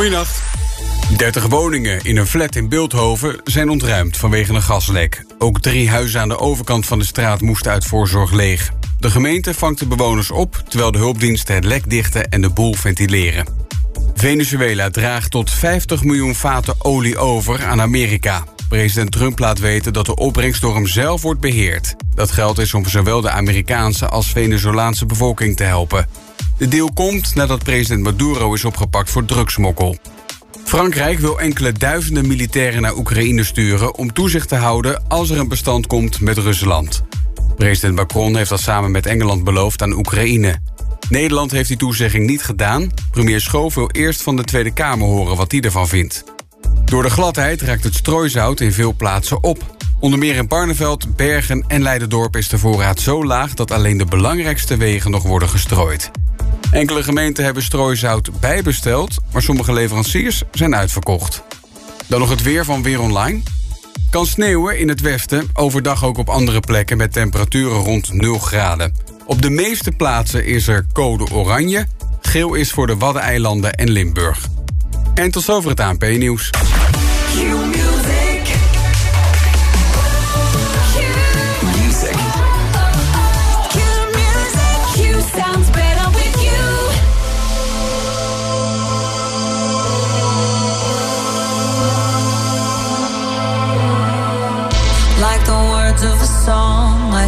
Goedenacht. 30 woningen in een flat in Beeldhoven zijn ontruimd vanwege een gaslek. Ook drie huizen aan de overkant van de straat moesten uit voorzorg leeg. De gemeente vangt de bewoners op, terwijl de hulpdiensten het lek dichten en de boel ventileren. Venezuela draagt tot 50 miljoen vaten olie over aan Amerika. President Trump laat weten dat de opbrengst door hem zelf wordt beheerd. Dat geld is om zowel de Amerikaanse als Venezolaanse bevolking te helpen. De deal komt nadat president Maduro is opgepakt voor drugsmokkel. Frankrijk wil enkele duizenden militairen naar Oekraïne sturen om toezicht te houden als er een bestand komt met Rusland. President Macron heeft dat samen met Engeland beloofd aan Oekraïne. Nederland heeft die toezegging niet gedaan. Premier Schoof wil eerst van de Tweede Kamer horen wat hij ervan vindt. Door de gladheid raakt het strooizout in veel plaatsen op. Onder meer in Barneveld, Bergen en Leidendorp is de voorraad zo laag dat alleen de belangrijkste wegen nog worden gestrooid. Enkele gemeenten hebben strooizout bijbesteld, maar sommige leveranciers zijn uitverkocht. Dan nog het weer van Weer Online. Kan sneeuwen in het westen, overdag ook op andere plekken met temperaturen rond 0 graden. Op de meeste plaatsen is er code oranje. Geel is voor de Waddeneilanden en Limburg. En tot zover het ANP-nieuws.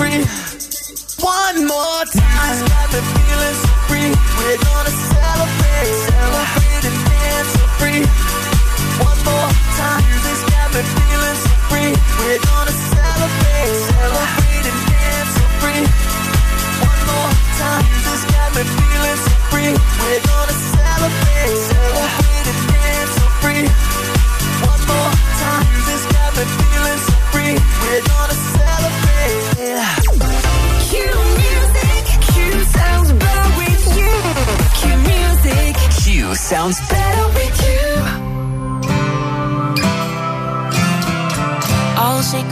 free. One more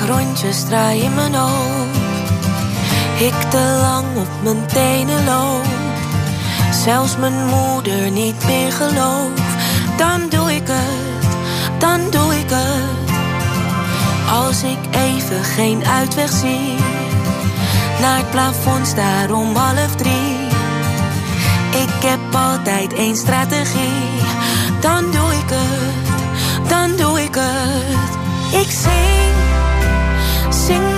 rondjes draai in mijn hoofd, ik te lang op mijn tenen loop, zelfs mijn moeder niet meer geloof, dan doe ik het, dan doe ik het. Als ik even geen uitweg zie, naar het plafond staar om half drie. Ik heb altijd één strategie, dan doe ik het, dan doe ik het. Ik zing, zing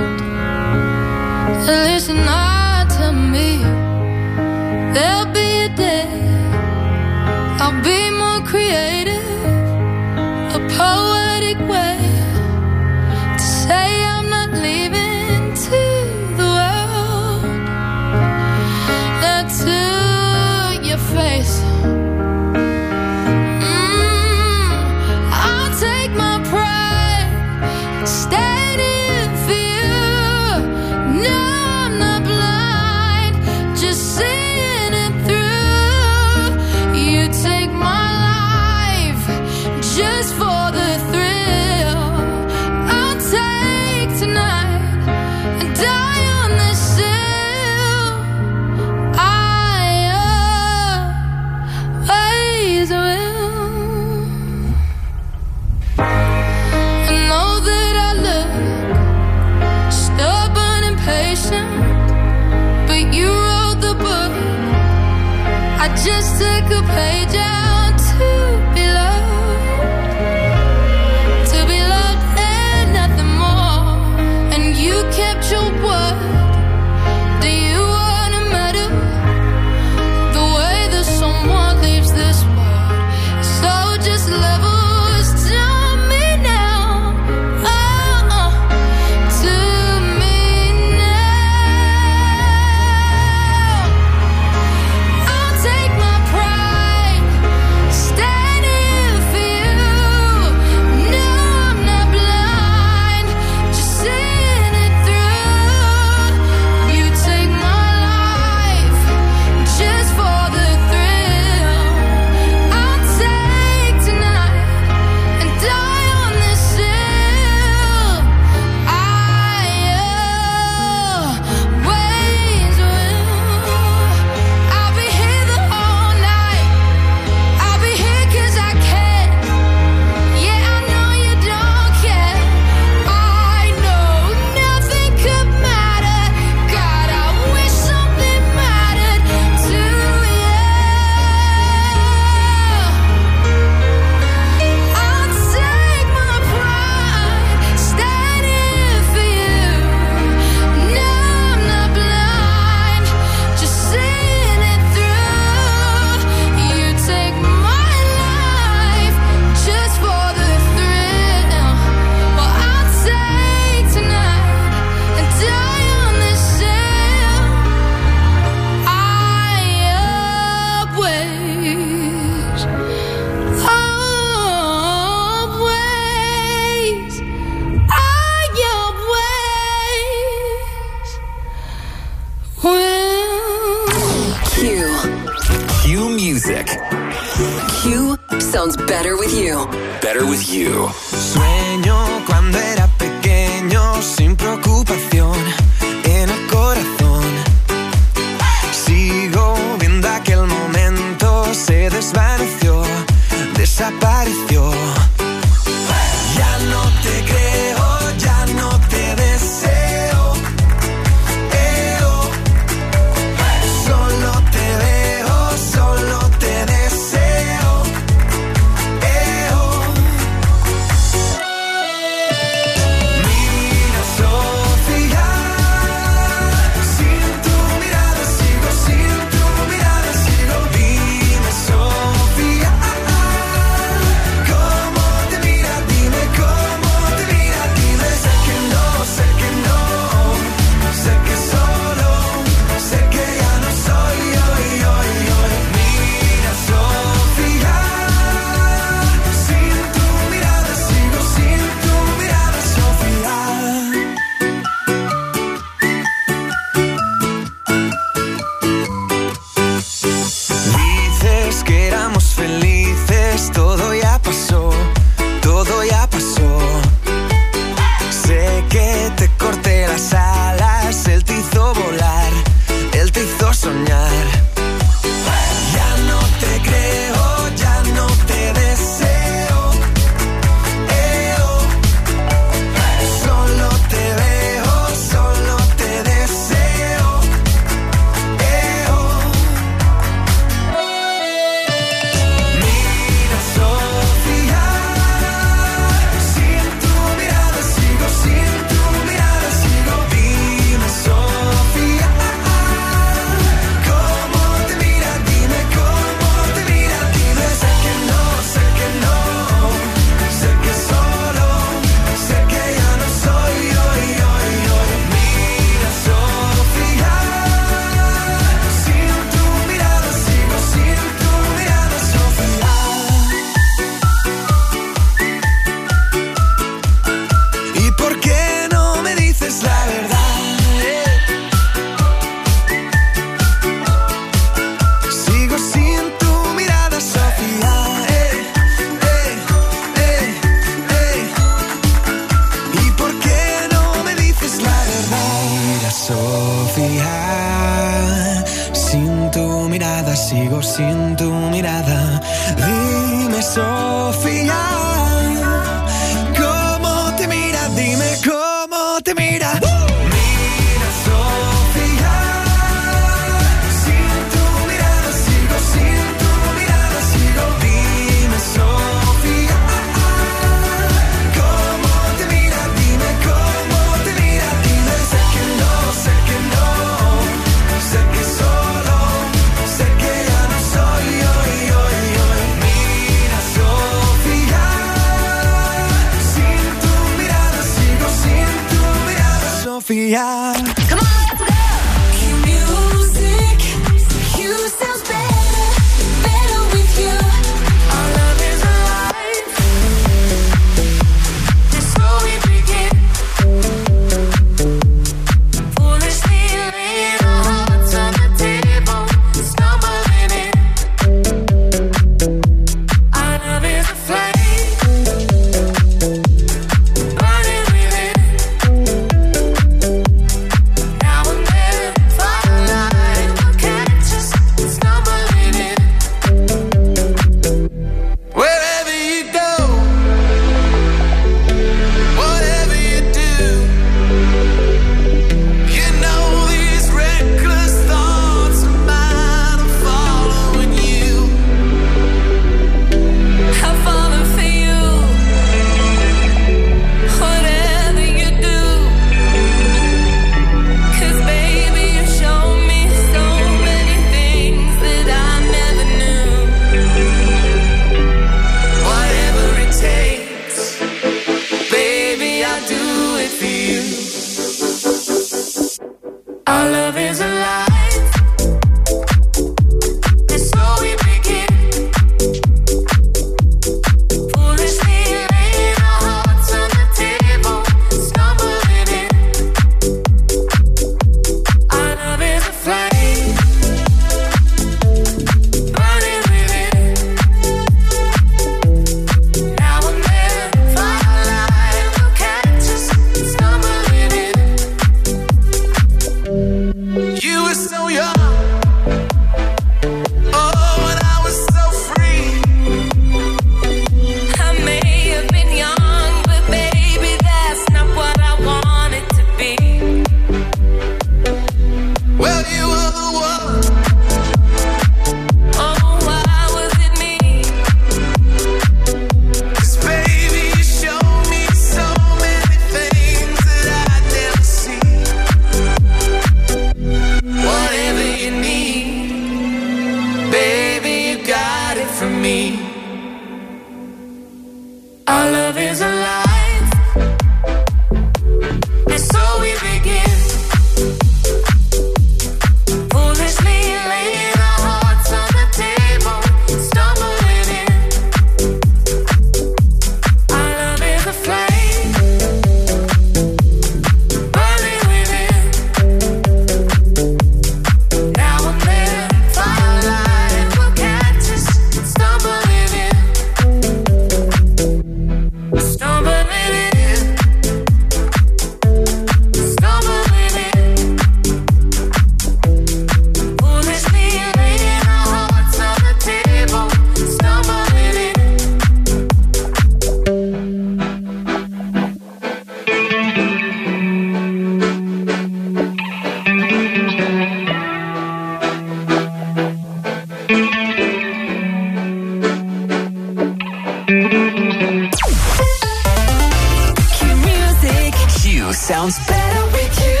sounds better with you.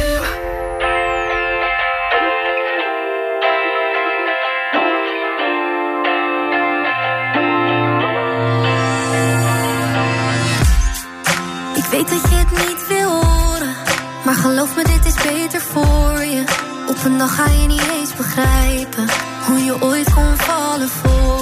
Ik weet dat je het niet wil horen, maar geloof me, dit is beter voor je. Op een dag ga je niet eens begrijpen hoe je ooit kon vallen voor.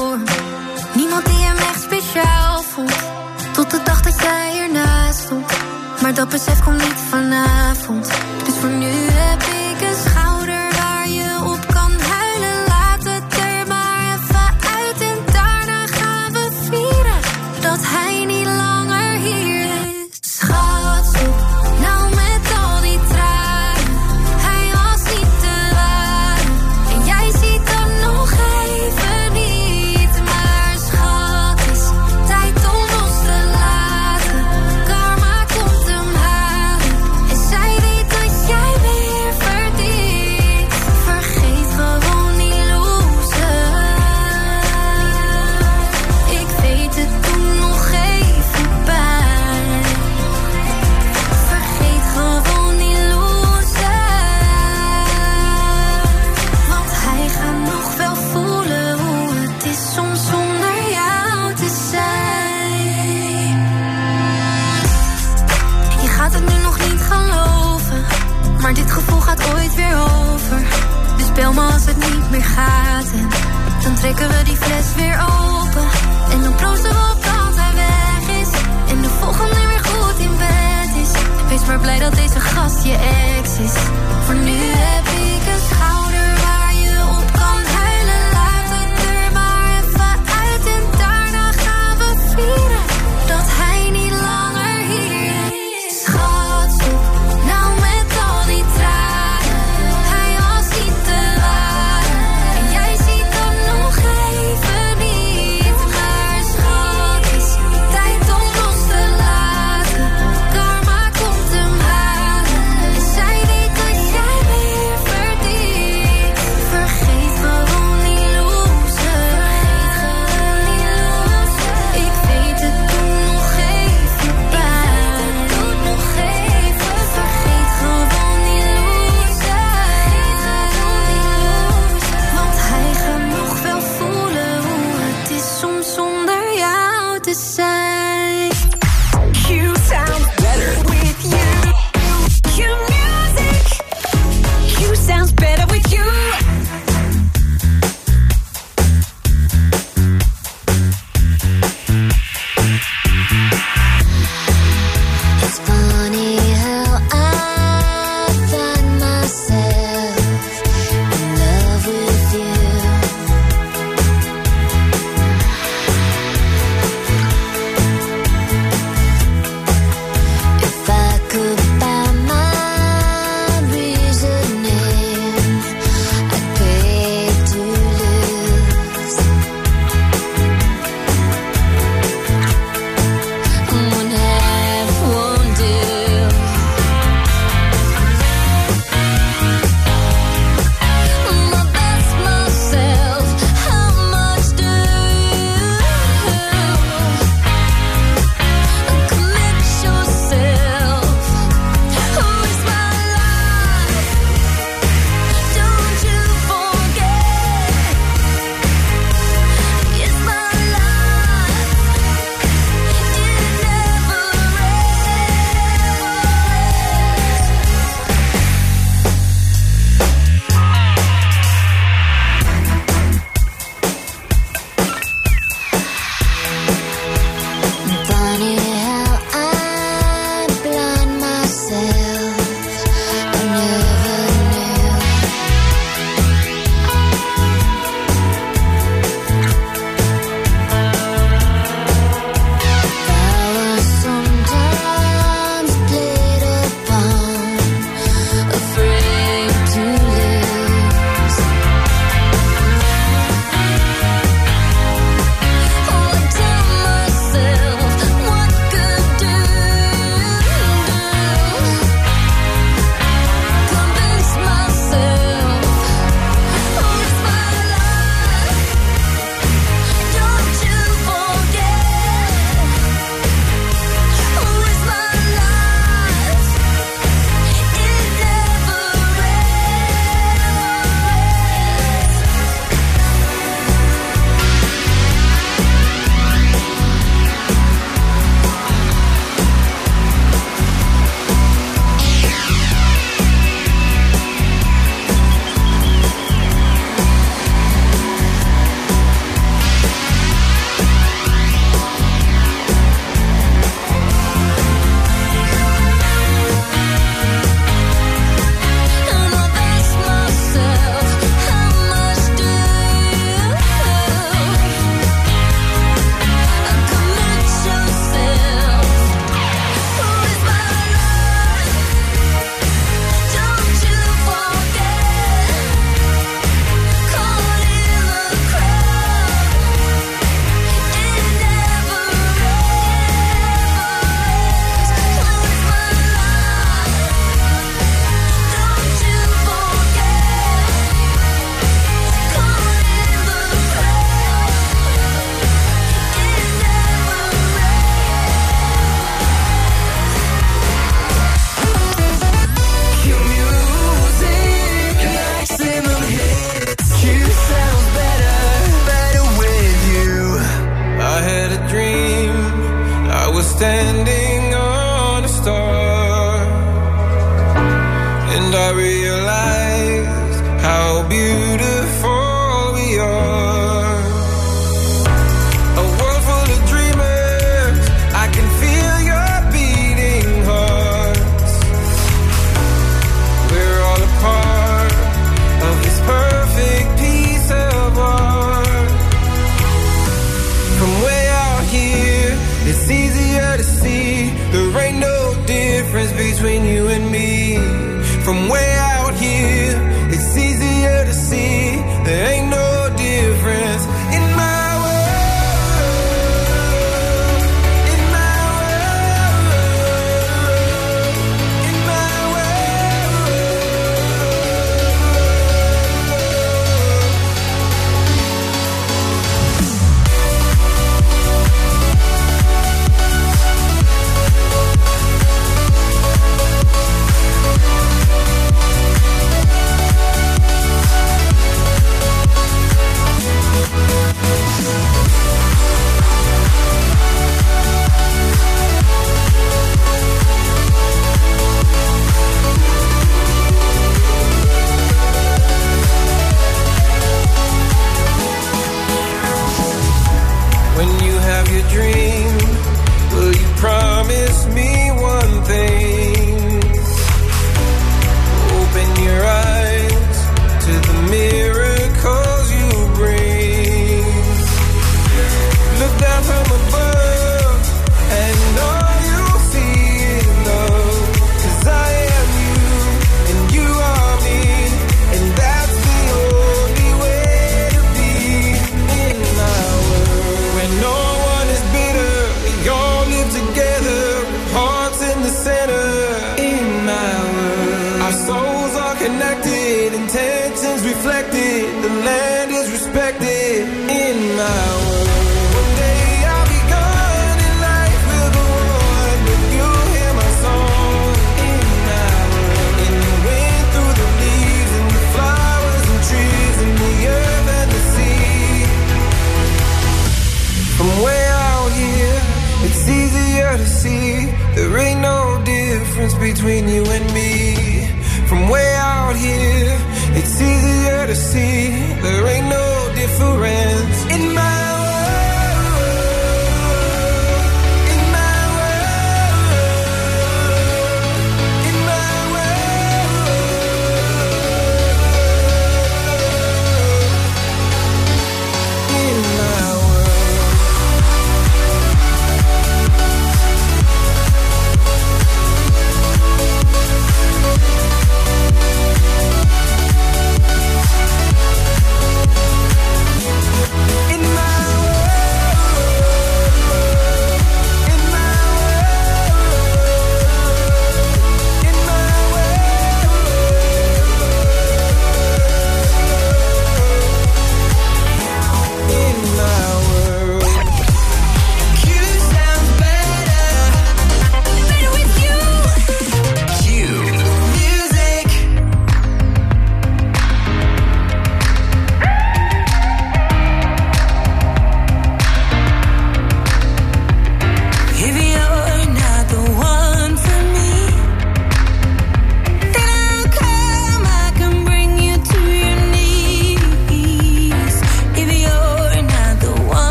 Maar dat besef komt niet vanavond. Dus voor nu heb ik